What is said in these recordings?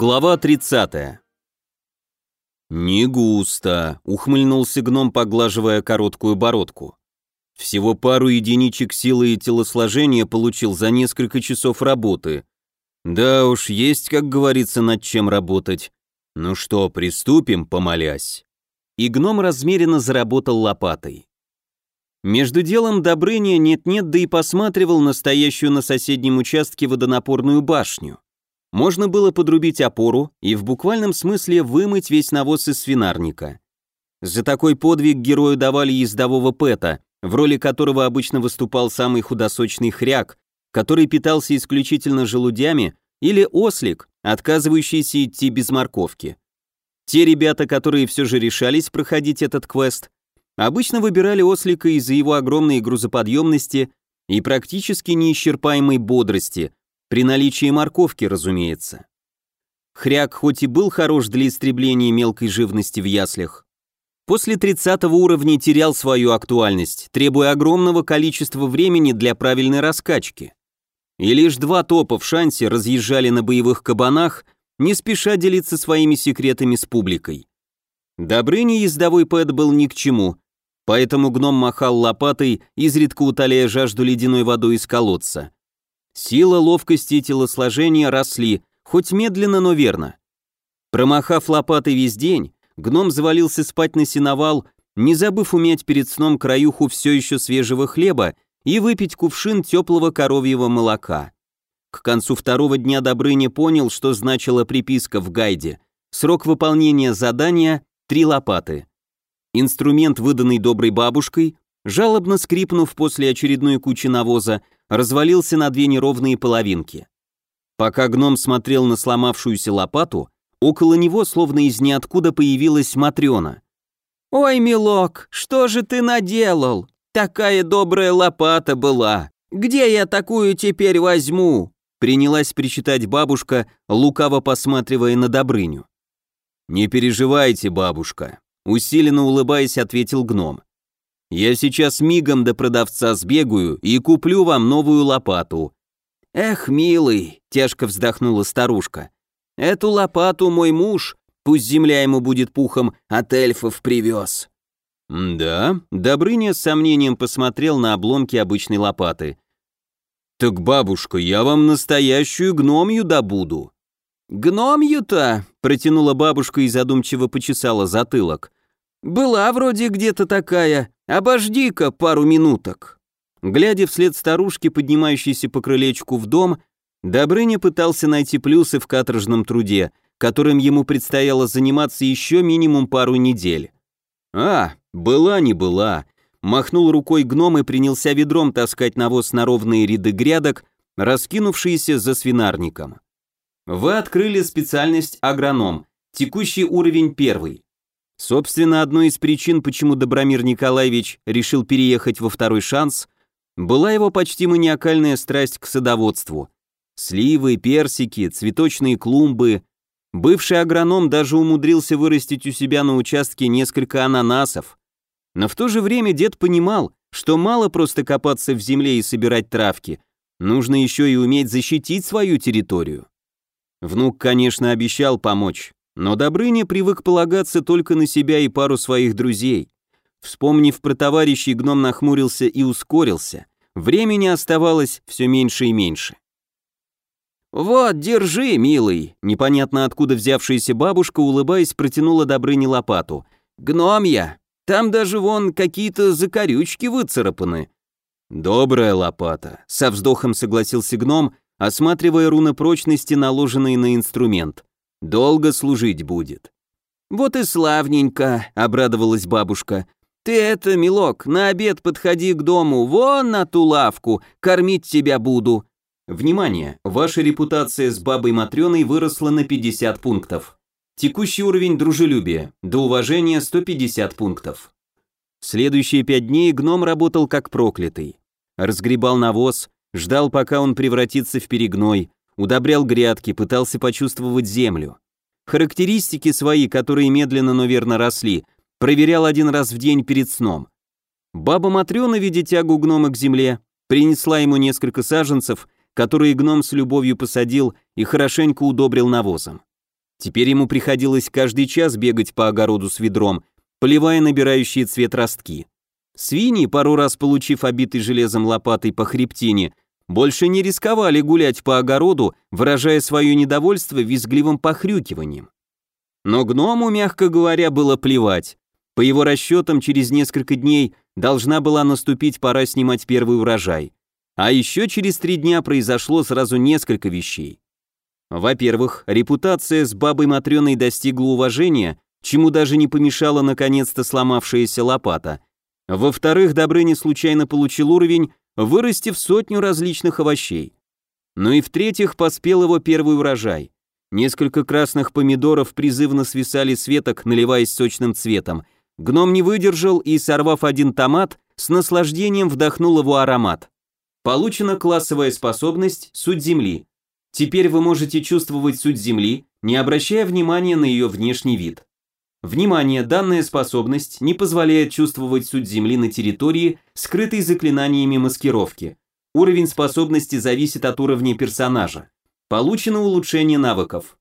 Глава 30. «Не густо», — ухмыльнулся гном, поглаживая короткую бородку. «Всего пару единичек силы и телосложения получил за несколько часов работы. Да уж, есть, как говорится, над чем работать. Ну что, приступим, помолясь». И гном размеренно заработал лопатой. Между делом Добрыня нет-нет, да и посматривал настоящую на соседнем участке водонапорную башню. Можно было подрубить опору и в буквальном смысле вымыть весь навоз из свинарника. За такой подвиг герою давали ездового пэта, в роли которого обычно выступал самый худосочный хряк, который питался исключительно желудями, или ослик, отказывающийся идти без морковки. Те ребята, которые все же решались проходить этот квест, обычно выбирали ослика из-за его огромной грузоподъемности и практически неисчерпаемой бодрости, при наличии морковки, разумеется. Хряк хоть и был хорош для истребления мелкой живности в яслях, после 30 уровня терял свою актуальность, требуя огромного количества времени для правильной раскачки. И лишь два топа в шансе разъезжали на боевых кабанах, не спеша делиться своими секретами с публикой. Добрыне ездовой пэт был ни к чему, поэтому гном махал лопатой, изредка утоляя жажду ледяной водой из колодца. Сила, ловкость и телосложение росли, хоть медленно, но верно. Промахав лопатой весь день, гном завалился спать на сеновал, не забыв уметь перед сном краюху все еще свежего хлеба и выпить кувшин теплого коровьего молока. К концу второго дня Добрыня понял, что значила приписка в гайде. Срок выполнения задания — три лопаты. Инструмент, выданный доброй бабушкой, жалобно скрипнув после очередной кучи навоза, развалился на две неровные половинки. Пока гном смотрел на сломавшуюся лопату, около него словно из ниоткуда появилась Матрёна. «Ой, милок, что же ты наделал? Такая добрая лопата была. Где я такую теперь возьму?» Принялась причитать бабушка, лукаво посматривая на Добрыню. «Не переживайте, бабушка», — усиленно улыбаясь, ответил гном. Я сейчас мигом до продавца сбегаю и куплю вам новую лопату». «Эх, милый», — тяжко вздохнула старушка, — «эту лопату мой муж, пусть земля ему будет пухом, от эльфов привез». «Да?» — Добрыня с сомнением посмотрел на обломки обычной лопаты. «Так, бабушка, я вам настоящую гномью добуду». «Гномью-то?» — протянула бабушка и задумчиво почесала затылок. «Была вроде где-то такая, обожди-ка пару минуток». Глядя вслед старушки, поднимающейся по крылечку в дом, Добрыня пытался найти плюсы в каторжном труде, которым ему предстояло заниматься еще минимум пару недель. «А, была не была», махнул рукой гном и принялся ведром таскать навоз на ровные ряды грядок, раскинувшиеся за свинарником. Вы открыли специальность агроном, текущий уровень первый. Собственно, одной из причин, почему Добромир Николаевич решил переехать во второй шанс, была его почти маниакальная страсть к садоводству. Сливы, персики, цветочные клумбы. Бывший агроном даже умудрился вырастить у себя на участке несколько ананасов. Но в то же время дед понимал, что мало просто копаться в земле и собирать травки, нужно еще и уметь защитить свою территорию. Внук, конечно, обещал помочь, но Добрыня привык полагаться только на себя и пару своих друзей. Вспомнив про товарищей, гном нахмурился и ускорился. Времени оставалось все меньше и меньше. «Вот, держи, милый!» Непонятно откуда взявшаяся бабушка, улыбаясь, протянула Добрыне лопату. «Гномья! Там даже вон какие-то закорючки выцарапаны». «Добрая лопата», — со вздохом согласился гном, осматривая руны прочности, наложенные на инструмент. Долго служить будет». «Вот и славненько», — обрадовалась бабушка. «Ты это, милок, на обед подходи к дому, вон на ту лавку, кормить тебя буду». Внимание! Ваша репутация с бабой Матрёной выросла на 50 пунктов. Текущий уровень дружелюбия. До уважения 150 пунктов. Следующие пять дней гном работал как проклятый. Разгребал навоз, ждал, пока он превратится в перегной, удобрял грядки, пытался почувствовать землю. Характеристики свои, которые медленно, но верно росли, проверял один раз в день перед сном. Баба Матрёна, видя тягу гнома к земле, принесла ему несколько саженцев, которые гном с любовью посадил и хорошенько удобрил навозом. Теперь ему приходилось каждый час бегать по огороду с ведром, поливая набирающие цвет ростки. Свиньи, пару раз получив обитый железом лопатой по хребтине, больше не рисковали гулять по огороду, выражая свое недовольство визгливым похрюкиванием. Но гному, мягко говоря, было плевать. По его расчетам, через несколько дней должна была наступить пора снимать первый урожай. А еще через три дня произошло сразу несколько вещей. Во-первых, репутация с бабой Матрёной достигла уважения, чему даже не помешала наконец-то сломавшаяся лопата. Во-вторых, Добрыня случайно получил уровень, вырастив сотню различных овощей. Ну и в-третьих, поспел его первый урожай. Несколько красных помидоров призывно свисали с веток, наливаясь сочным цветом. Гном не выдержал и, сорвав один томат, с наслаждением вдохнул его аромат. Получена классовая способность «Суть Земли». Теперь вы можете чувствовать суть Земли, не обращая внимания на ее внешний вид. Внимание, данная способность не позволяет чувствовать суть Земли на территории, скрытой заклинаниями маскировки. Уровень способности зависит от уровня персонажа. Получено улучшение навыков.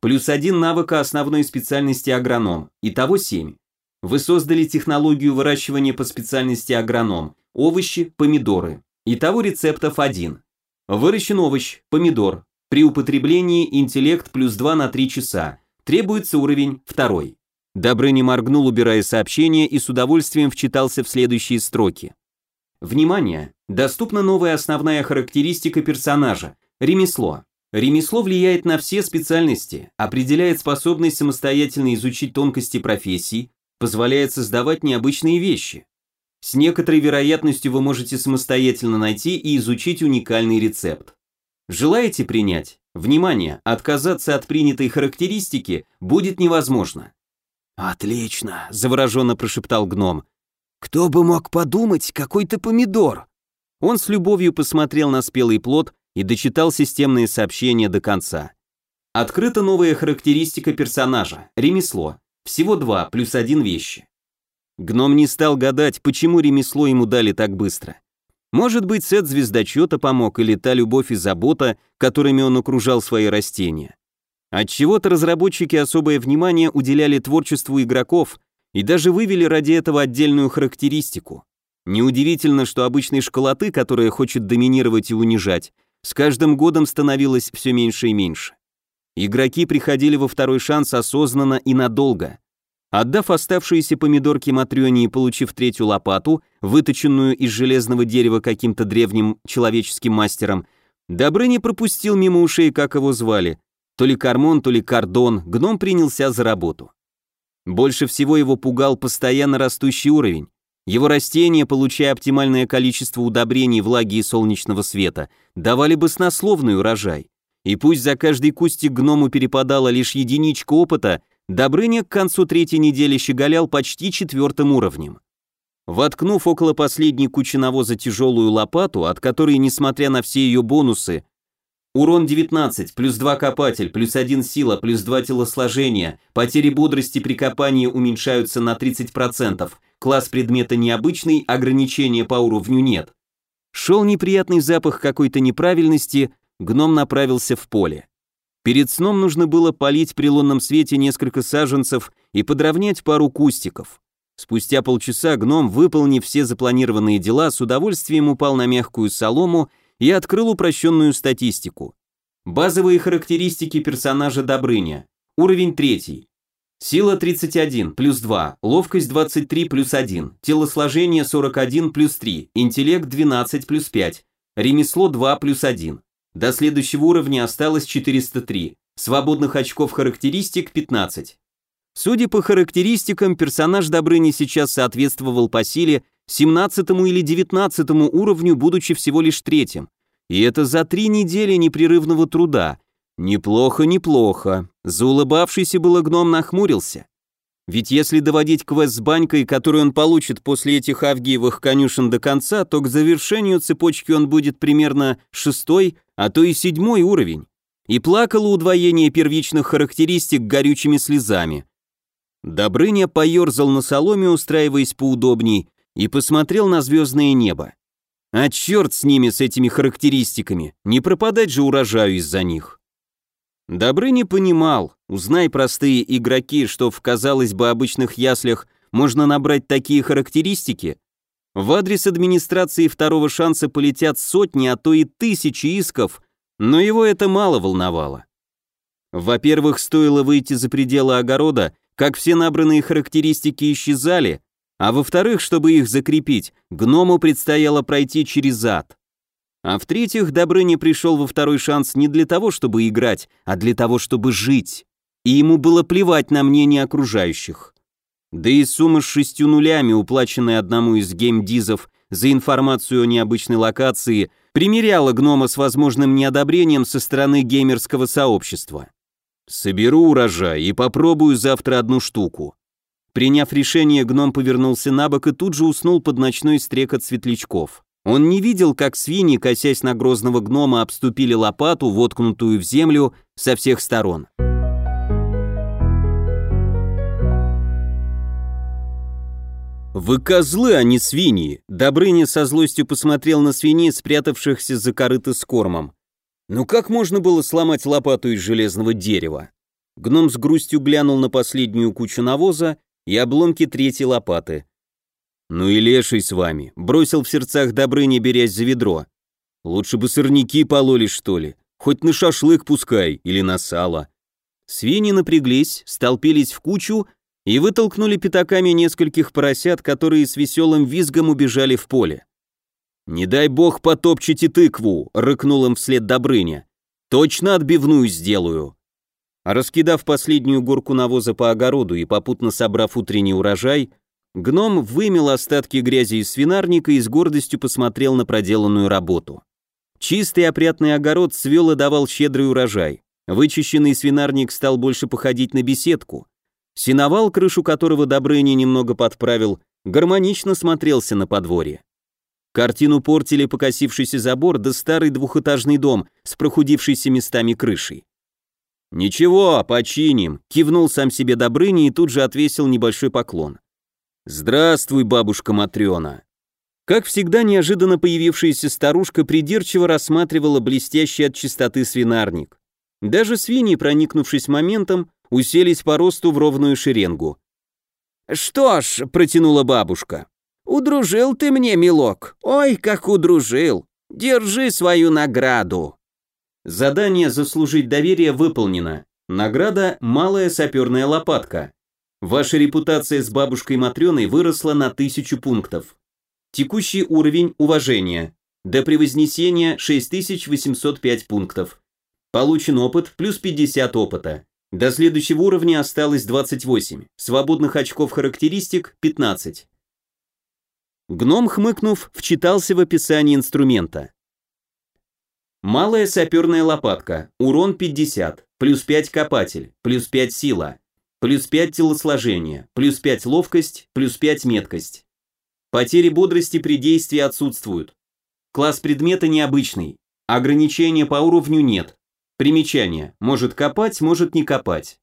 Плюс один навыка основной специальности агроном, итого 7. Вы создали технологию выращивания по специальности агроном, овощи, помидоры. Итого рецептов 1. Выращен овощ, помидор. При употреблении интеллект плюс 2 на 3 часа. Требуется уровень 2. Добрыня моргнул, убирая сообщение, и с удовольствием вчитался в следующие строки. Внимание! Доступна новая основная характеристика персонажа – ремесло. Ремесло влияет на все специальности, определяет способность самостоятельно изучить тонкости профессий, позволяет создавать необычные вещи. С некоторой вероятностью вы можете самостоятельно найти и изучить уникальный рецепт. Желаете принять? Внимание, отказаться от принятой характеристики будет невозможно. «Отлично», — завороженно прошептал гном. «Кто бы мог подумать, какой ты помидор!» Он с любовью посмотрел на спелый плод и дочитал системные сообщения до конца. Открыта новая характеристика персонажа – ремесло. Всего два, плюс один вещи. Гном не стал гадать, почему ремесло ему дали так быстро. Может быть, сет звездочета помог или та любовь и забота, которыми он окружал свои растения. Отчего-то разработчики особое внимание уделяли творчеству игроков и даже вывели ради этого отдельную характеристику. Неудивительно, что обычной школоты, которая хочет доминировать и унижать, с каждым годом становилось все меньше и меньше. Игроки приходили во второй шанс осознанно и надолго. Отдав оставшиеся помидорки Матрёне и получив третью лопату, выточенную из железного дерева каким-то древним человеческим мастером, Добрыня пропустил мимо ушей, как его звали, то ли Кармон, то ли Кардон, гном принялся за работу. Больше всего его пугал постоянно растущий уровень. Его растения, получая оптимальное количество удобрений, влаги и солнечного света, давали баснословный урожай. И пусть за каждый кустик гному перепадала лишь единичка опыта, Добрыня к концу третьей недели щеголял почти четвертым уровнем. Воткнув около последней кучи навоза тяжелую лопату, от которой, несмотря на все ее бонусы, Урон 19, плюс 2 копатель, плюс 1 сила, плюс 2 телосложения. Потери бодрости при копании уменьшаются на 30%. Класс предмета необычный, ограничения по уровню нет. Шел неприятный запах какой-то неправильности, гном направился в поле. Перед сном нужно было полить при лунном свете несколько саженцев и подровнять пару кустиков. Спустя полчаса гном, выполнив все запланированные дела, с удовольствием упал на мягкую солому и открыл упрощенную статистику. Базовые характеристики персонажа Добрыня. Уровень 3. Сила 31, плюс 2, ловкость 23, плюс 1, телосложение 41, плюс 3, интеллект 12, плюс 5, ремесло 2, плюс 1. До следующего уровня осталось 403, свободных очков характеристик 15. Судя по характеристикам, персонаж Добрыни сейчас соответствовал по силе 17 или 19 уровню, будучи всего лишь третьим. И это за три недели непрерывного труда. Неплохо, неплохо. Заулыбавшийся было гном нахмурился. Ведь если доводить квест с банькой, который он получит после этих авгиевых конюшен до конца, то к завершению цепочки он будет примерно шестой, а то и седьмой уровень. И плакало удвоение первичных характеристик горючими слезами. Добрыня поерзал на соломе, устраиваясь поудобней, и посмотрел на звездное небо. А черт с ними, с этими характеристиками, не пропадать же урожаю из-за них. Добры не понимал, узнай простые игроки, что в, казалось бы, обычных яслях можно набрать такие характеристики, в адрес администрации второго шанса полетят сотни, а то и тысячи исков, но его это мало волновало. Во-первых, стоило выйти за пределы огорода, как все набранные характеристики исчезали, а во-вторых, чтобы их закрепить, гному предстояло пройти через ад. А в-третьих, Добрыня пришел во второй шанс не для того, чтобы играть, а для того, чтобы жить. И ему было плевать на мнение окружающих. Да и сумма с шестью нулями, уплаченная одному из геймдизов за информацию о необычной локации, примеряла гнома с возможным неодобрением со стороны геймерского сообщества. «Соберу урожай и попробую завтра одну штуку». Приняв решение, гном повернулся на бок и тут же уснул под ночной стрекот светлячков. Он не видел, как свиньи, косясь на грозного гнома, обступили лопату, воткнутую в землю, со всех сторон. «Вы козлы, а не свиньи!» Добрыня со злостью посмотрел на свиней, спрятавшихся за корыто с кормом. «Ну как можно было сломать лопату из железного дерева?» Гном с грустью глянул на последнюю кучу навоза и обломки третьей лопаты. «Ну и леший с вами», — бросил в сердцах Добрыня, берясь за ведро. «Лучше бы сорняки пололи, что ли, хоть на шашлык пускай или на сало». Свиньи напряглись, столпились в кучу и вытолкнули пятаками нескольких поросят, которые с веселым визгом убежали в поле. «Не дай бог потопчете тыкву!» — рыкнул им вслед Добрыня. «Точно отбивную сделаю!» Раскидав последнюю горку навоза по огороду и попутно собрав утренний урожай, гном вымел остатки грязи из свинарника и с гордостью посмотрел на проделанную работу. Чистый опрятный огород свел и давал щедрый урожай. Вычищенный свинарник стал больше походить на беседку. Синовал, крышу которого Добрыня немного подправил, гармонично смотрелся на подворье. Картину портили покосившийся забор да старый двухэтажный дом с прохудившейся местами крышей. «Ничего, починим», — кивнул сам себе Добрыня и тут же отвесил небольшой поклон. «Здравствуй, бабушка Матрёна». Как всегда, неожиданно появившаяся старушка придирчиво рассматривала блестящий от чистоты свинарник. Даже свиньи, проникнувшись моментом, уселись по росту в ровную шеренгу. «Что ж», — протянула бабушка, — «удружил ты мне, милок, ой, как удружил, держи свою награду». Задание «Заслужить доверие» выполнено. Награда «Малая саперная лопатка». Ваша репутация с бабушкой Матрёной выросла на тысячу пунктов. Текущий уровень уважения. До превознесения 6805 пунктов. Получен опыт плюс 50 опыта. До следующего уровня осталось 28, свободных очков характеристик 15. Гном, хмыкнув, вчитался в описание инструмента. Малая саперная лопатка, урон 50, плюс 5 копатель, плюс 5 сила, плюс 5 телосложение, плюс 5 ловкость, плюс 5 меткость. Потери бодрости при действии отсутствуют. Класс предмета необычный, ограничения по уровню нет, Примечание. Может копать, может не копать.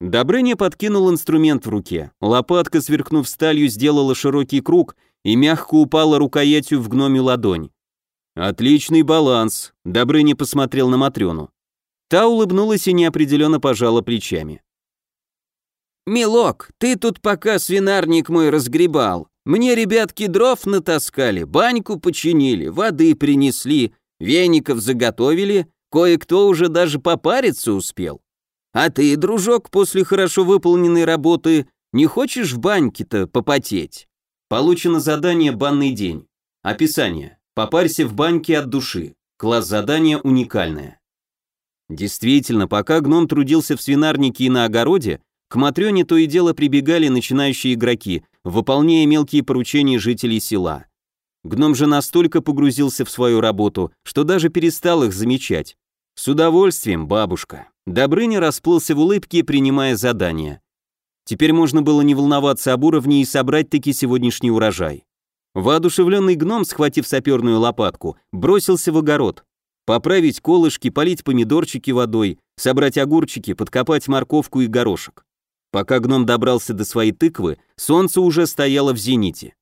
Добрыня подкинул инструмент в руке. Лопатка, сверкнув сталью, сделала широкий круг и мягко упала рукоятью в гноме ладонь. «Отличный баланс», — Добрыня посмотрел на Матрёну. Та улыбнулась и неопределенно пожала плечами. «Милок, ты тут пока свинарник мой разгребал. Мне ребятки дров натаскали, баньку починили, воды принесли, веников заготовили, Кое-кто уже даже попариться успел. А ты, дружок, после хорошо выполненной работы не хочешь в баньке-то попотеть? Получено задание «Банный день». Описание. Попарься в баньке от души. Класс задания уникальное. Действительно, пока гном трудился в свинарнике и на огороде, к Матрёне то и дело прибегали начинающие игроки, выполняя мелкие поручения жителей села. Гном же настолько погрузился в свою работу, что даже перестал их замечать. «С удовольствием, бабушка». Добрыня расплылся в улыбке, принимая задание. Теперь можно было не волноваться об уровне и собрать таки сегодняшний урожай. Воодушевленный гном, схватив саперную лопатку, бросился в огород. Поправить колышки, полить помидорчики водой, собрать огурчики, подкопать морковку и горошек. Пока гном добрался до своей тыквы, солнце уже стояло в зените.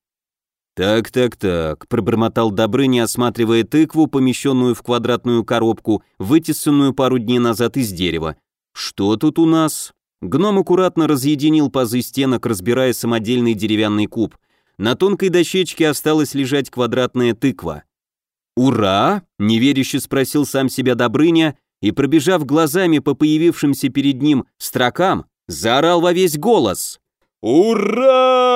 «Так-так-так», — пробормотал Добрыня, осматривая тыкву, помещенную в квадратную коробку, вытесанную пару дней назад из дерева. «Что тут у нас?» Гном аккуратно разъединил пазы стенок, разбирая самодельный деревянный куб. На тонкой дощечке осталась лежать квадратная тыква. «Ура!» — неверяще спросил сам себя Добрыня и, пробежав глазами по появившимся перед ним строкам, заорал во весь голос. «Ура!»